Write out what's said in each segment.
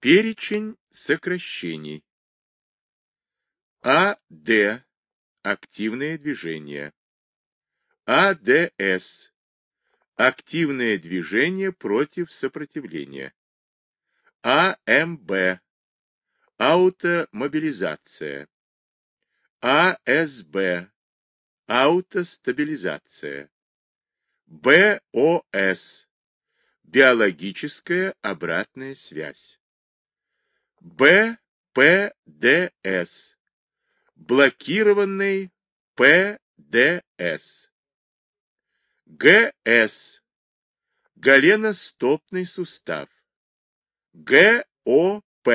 Перечень сокращений. АД – активное движение. АДС – активное движение против сопротивления. АМБ – аутомобилизация. АСБ – аутостабилизация. БОС – биологическая обратная связь. БПДС – блокированный ПДС. ГС – голеностопный сустав. ГОП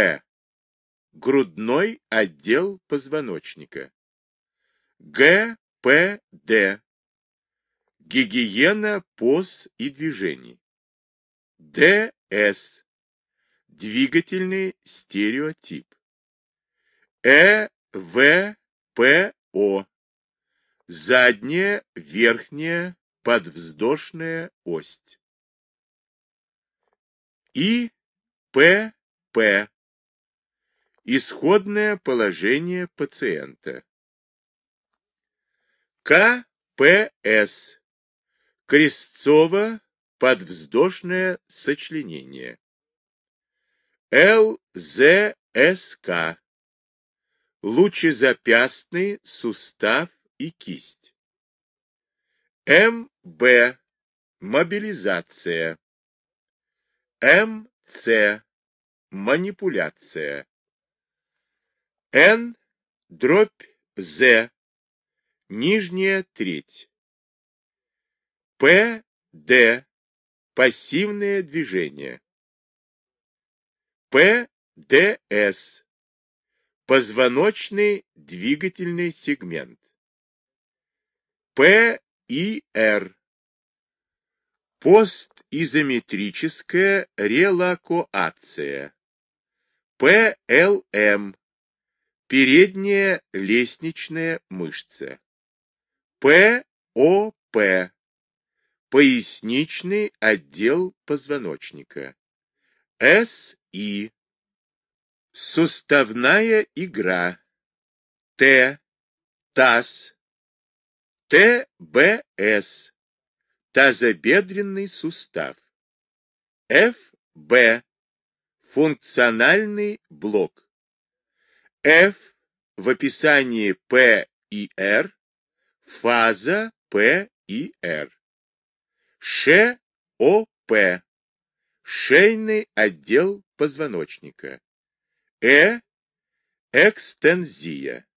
– грудной отдел позвоночника. ГПД – гигиена поз и движений. ДС – двигательный стереотип. ЭВПО – задняя, верхняя, подвздошная ось. И ПП – исходное положение пациента. КПС – крестцово-подвздошное сочленение. ЛЗСК – лучезапястный сустав и кисть. МБ – мобилизация. МЦ – манипуляция. Н – дробь З Нижняя треть. ПД. Пассивное движение. ПДС. Позвоночный двигательный сегмент. ПИР. Постизометрическая релакоация. ПЛМ. Передняя лестничная мышца. ПОП. Поясничный отдел позвоночника. СИ. Суставная игра. Т. ТАС. ТБС. Тазобедренный сустав. ФБ. Функциональный блок. F в описании П и Р фаза П и Р. ШОП. Шейный отдел позвоночника. Э. Экстензия.